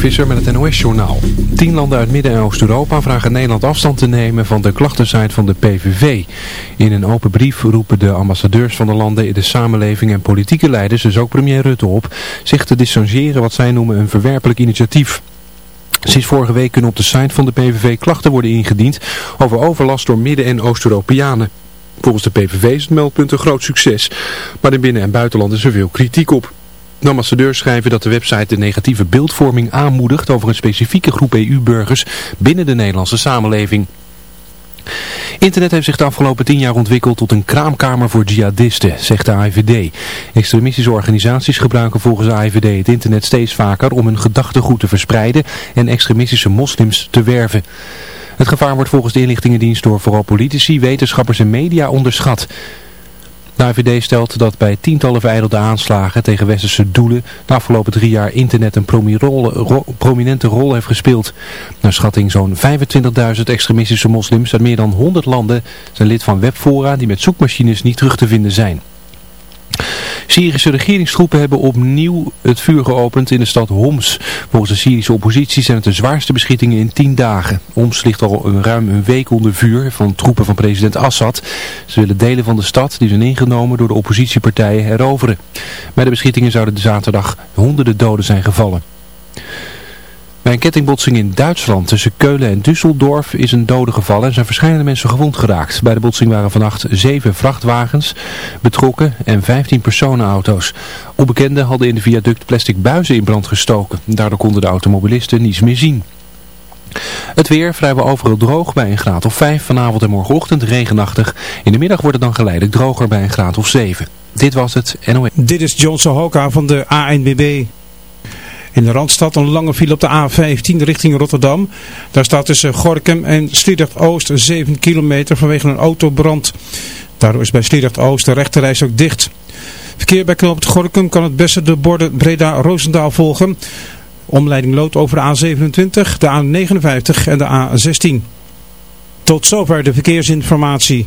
Visser met het NOS-journaal. Tien landen uit Midden- en Oost-Europa vragen Nederland afstand te nemen van de klachtensite van de PVV. In een open brief roepen de ambassadeurs van de landen in de samenleving en politieke leiders, dus ook premier Rutte op, zich te distancieren wat zij noemen een verwerpelijk initiatief. Sinds vorige week kunnen op de site van de PVV klachten worden ingediend over overlast door Midden- en Oost-Europeanen. Volgens de PVV is het meldpunt een groot succes, maar in binnen- en buitenland is er veel kritiek op. De ambassadeurs schrijven dat de website de negatieve beeldvorming aanmoedigt over een specifieke groep EU-burgers binnen de Nederlandse samenleving. Internet heeft zich de afgelopen tien jaar ontwikkeld tot een kraamkamer voor jihadisten, zegt de AIVD. Extremistische organisaties gebruiken volgens de AIVD het internet steeds vaker om hun gedachtegoed te verspreiden en extremistische moslims te werven. Het gevaar wordt volgens de inlichtingendienst door vooral politici, wetenschappers en media onderschat. De AVD stelt dat bij tientallen vereidelde aanslagen tegen westerse doelen de afgelopen drie jaar internet een prominente rol heeft gespeeld. Naar schatting zo'n 25.000 extremistische moslims uit meer dan 100 landen zijn lid van webfora die met zoekmachines niet terug te vinden zijn. Syrische regeringstroepen hebben opnieuw het vuur geopend in de stad Homs. Volgens de Syrische oppositie zijn het de zwaarste beschietingen in tien dagen. Homs ligt al een ruim een week onder vuur van troepen van president Assad. Ze willen delen van de stad, die zijn ingenomen door de oppositiepartijen, heroveren. Bij de beschietingen zouden de zaterdag honderden doden zijn gevallen. Bij een kettingbotsing in Duitsland tussen Keulen en Düsseldorf is een dode gevallen en zijn verschillende mensen gewond geraakt. Bij de botsing waren vannacht zeven vrachtwagens betrokken en 15 personenauto's. Onbekenden hadden in de viaduct plastic buizen in brand gestoken. Daardoor konden de automobilisten niets meer zien. Het weer vrijwel overal droog bij een graad of 5. Vanavond en morgenochtend regenachtig. In de middag wordt het dan geleidelijk droger bij een graad of 7. Dit was het NOS. Dit is John Sohoka van de ANWB. In de Randstad een lange file op de A15 richting Rotterdam. Daar staat tussen Gorkum en Sliedrecht-Oost 7 kilometer vanwege een autobrand. Daardoor is bij Sliedrecht-Oost de rechterreis ook dicht. Verkeer bij knooppunt Gorkum kan het beste de borden Breda-Roosendaal volgen. Omleiding loopt over de A27, de A59 en de A16. Tot zover de verkeersinformatie.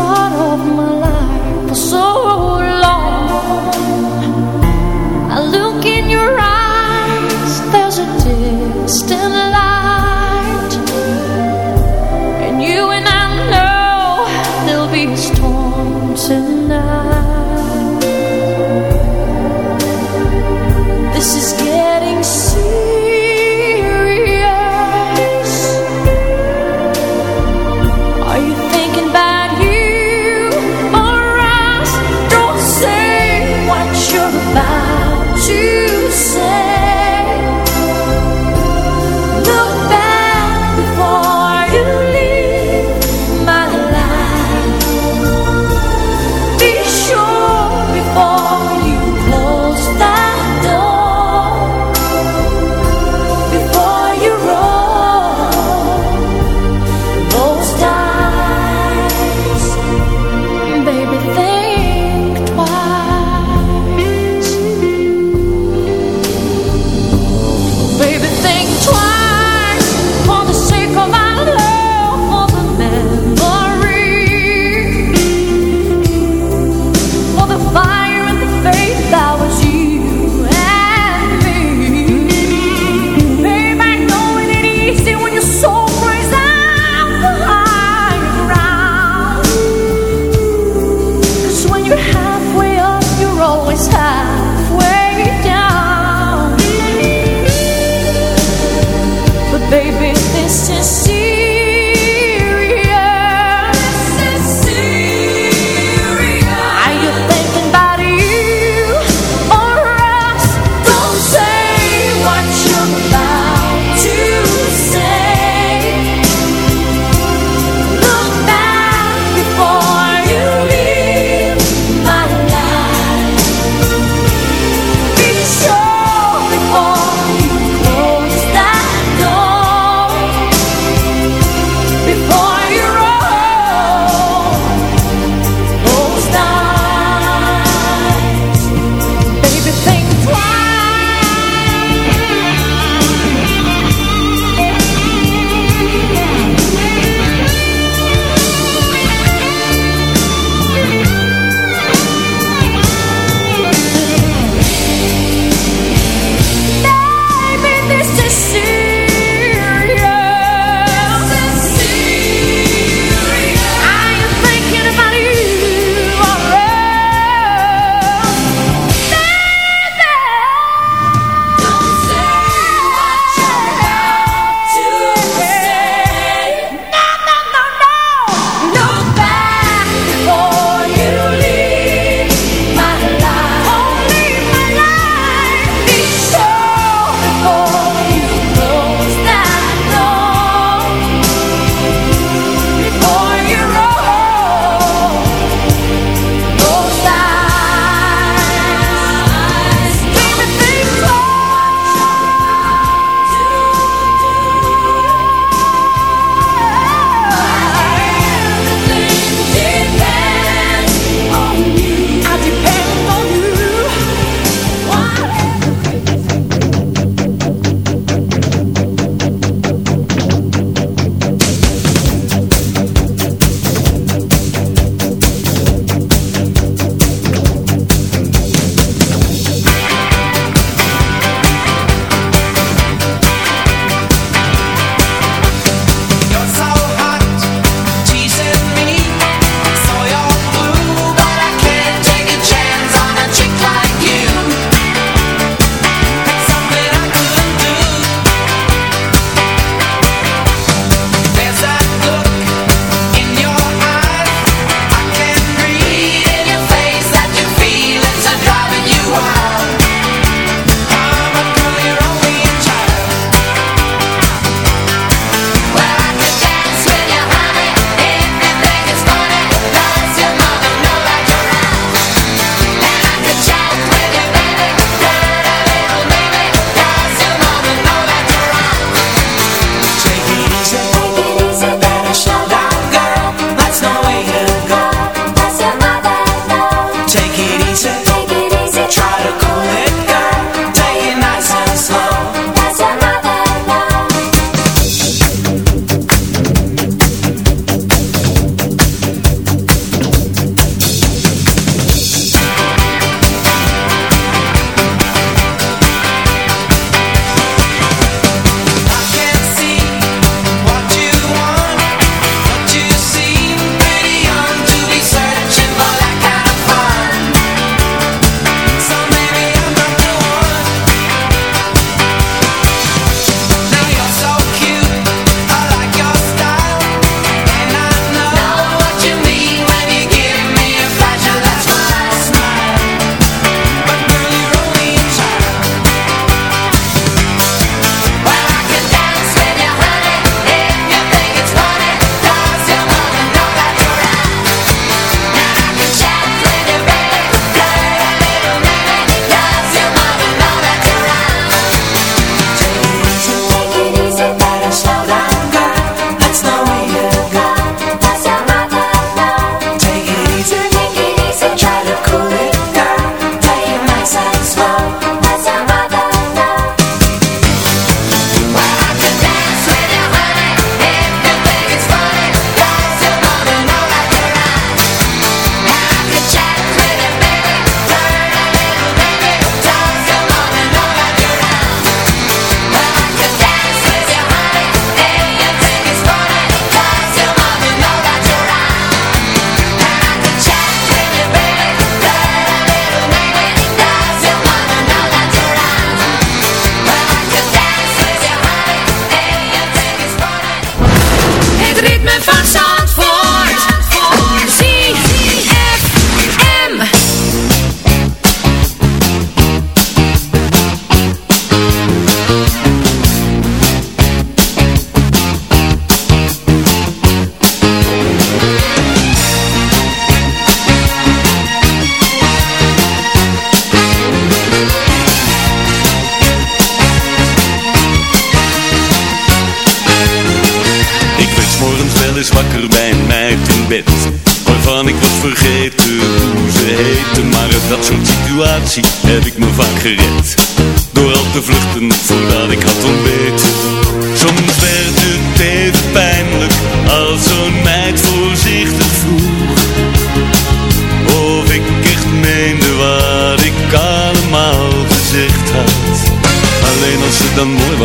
Part of my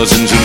dan mooi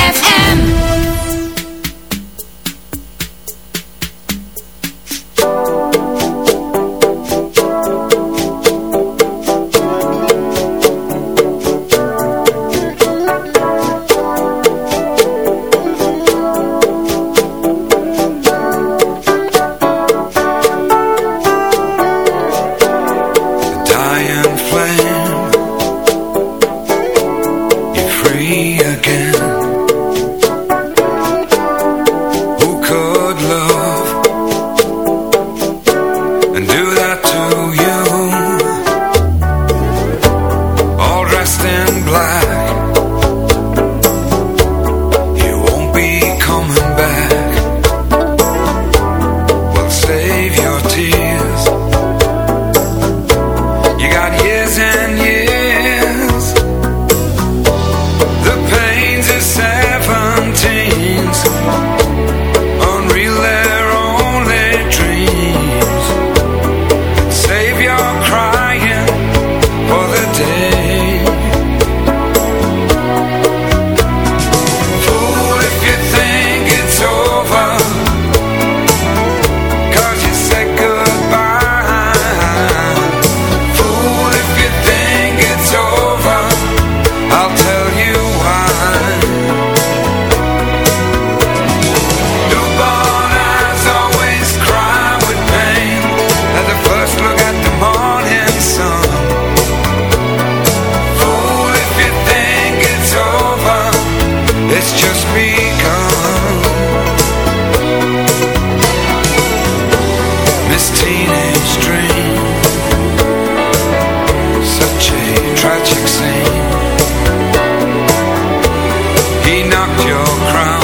your crown.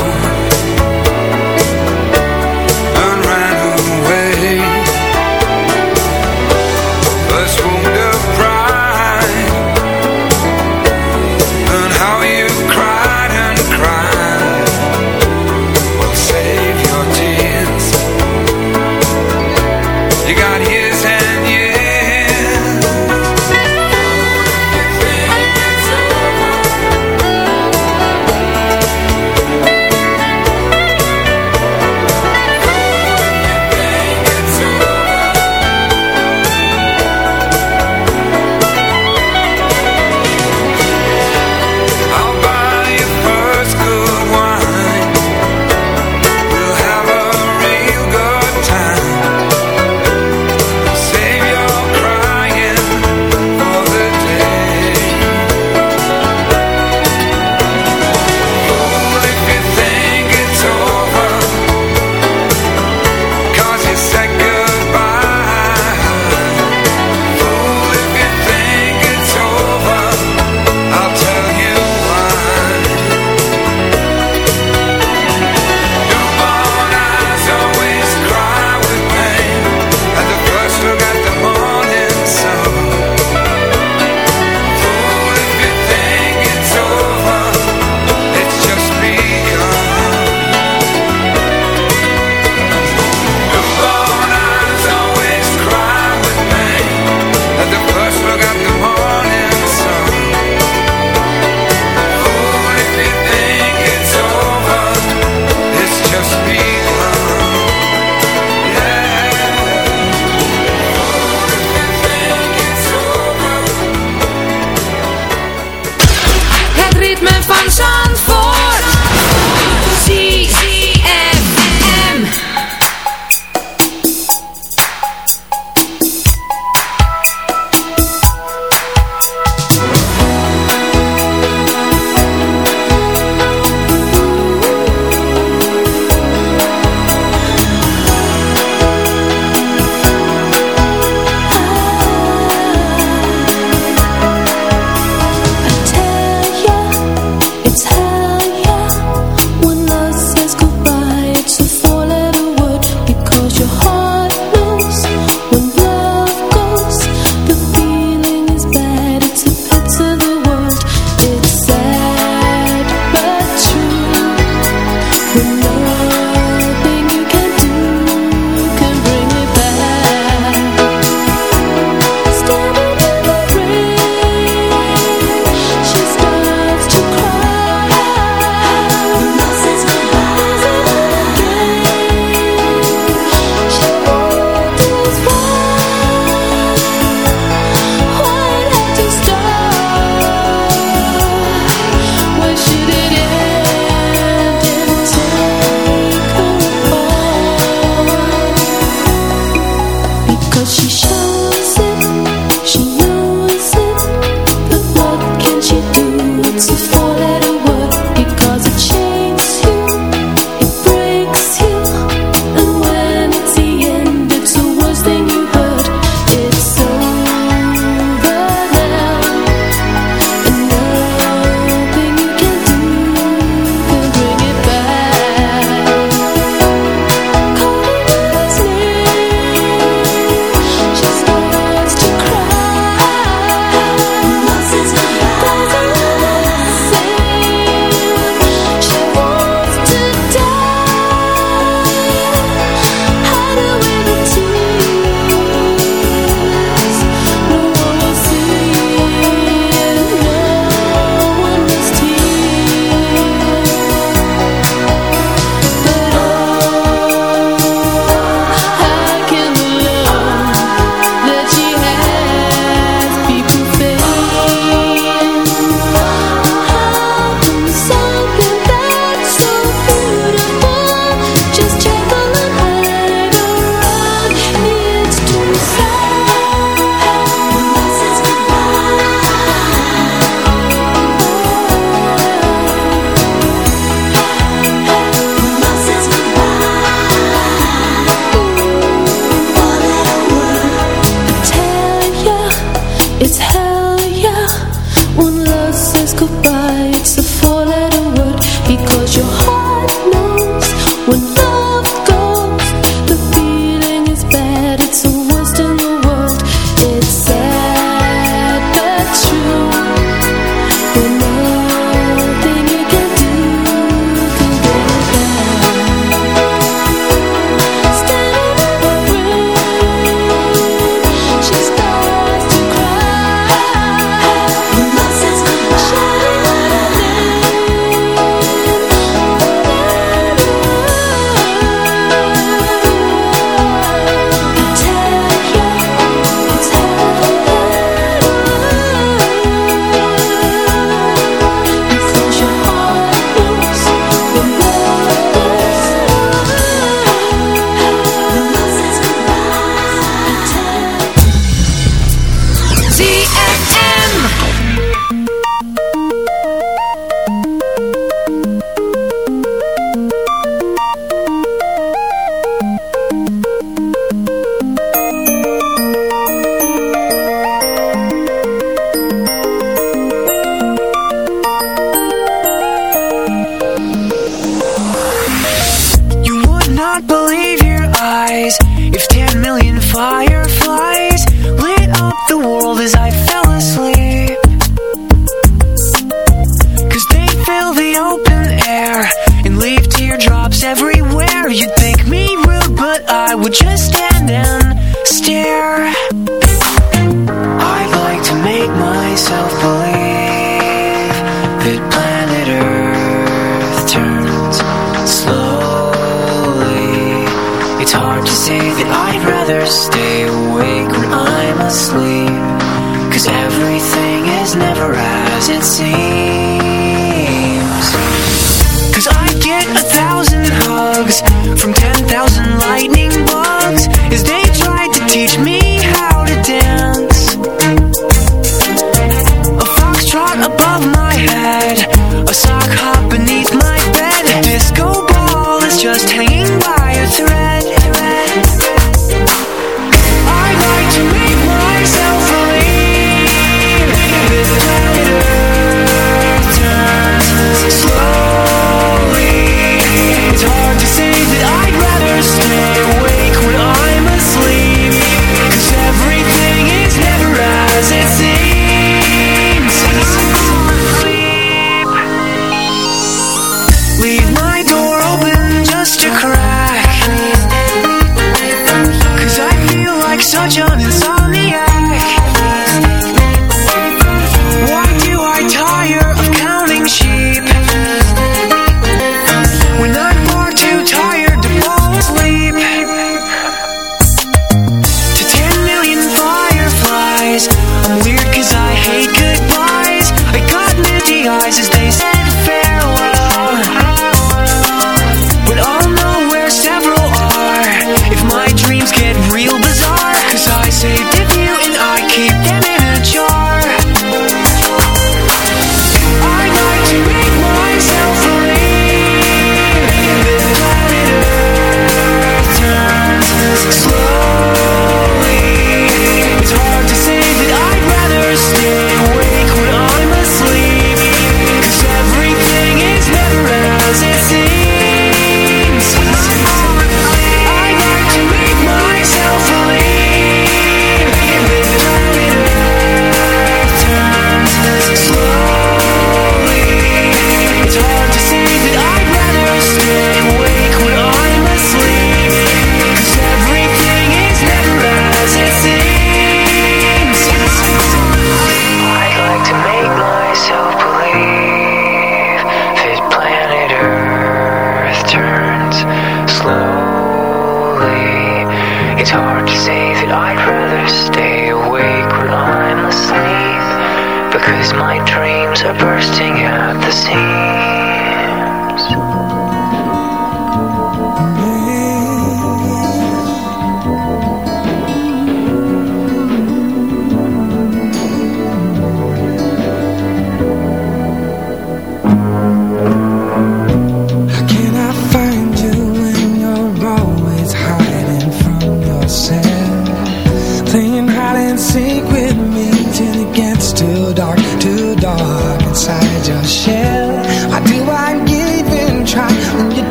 stay awake when I'm asleep because my dreams are bursting at the seams.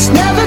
It's never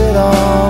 it all.